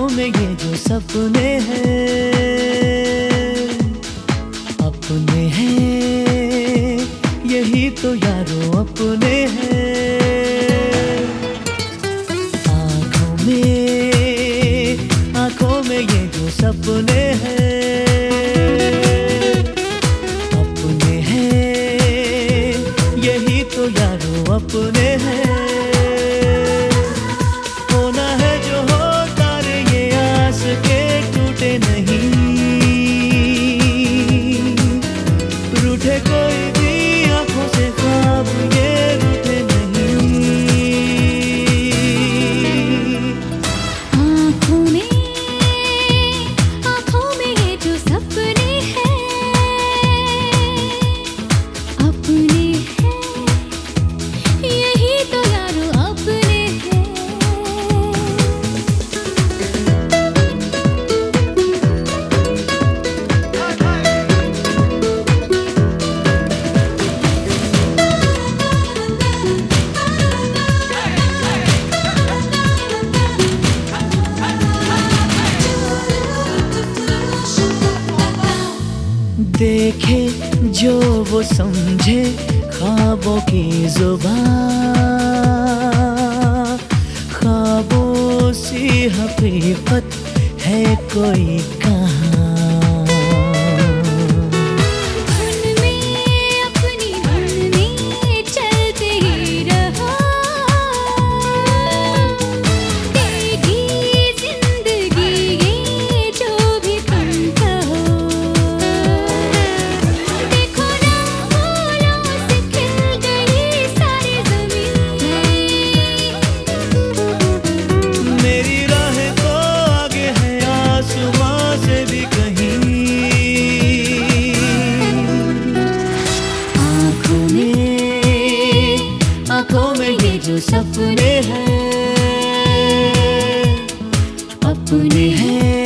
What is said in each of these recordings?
आँखों में ये जो सपने हैं, अपने हैं, यही तो यारों अपने हैं। आँखों में आँखों में ये जो सपने हैं देखे जो वो समझे ख्वाबों की ज़ुबान। ख्वाबों सी हकीकत है कोई कहा जो सपने हैं अपने हैं।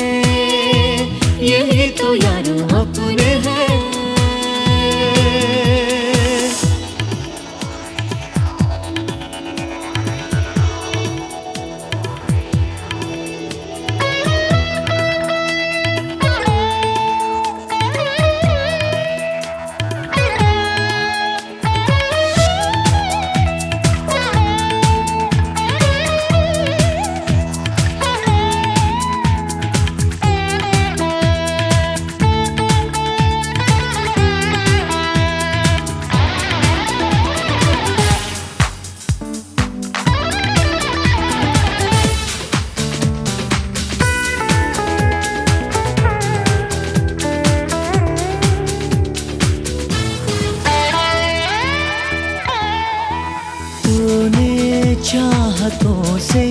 राहतों से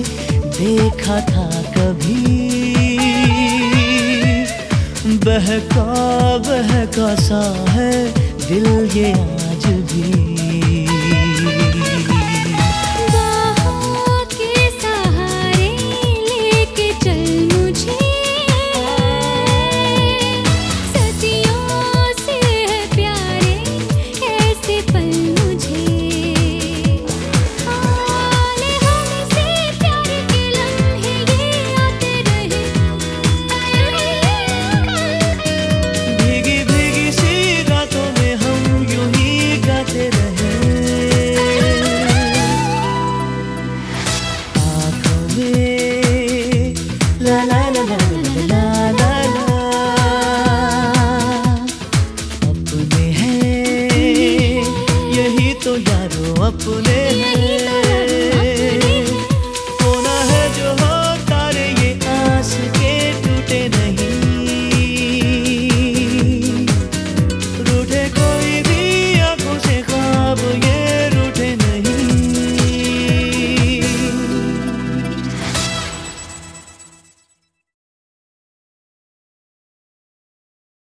देखा था कभी। बहका बहका सा है दिल ये आज भी। यारो अपने हैं।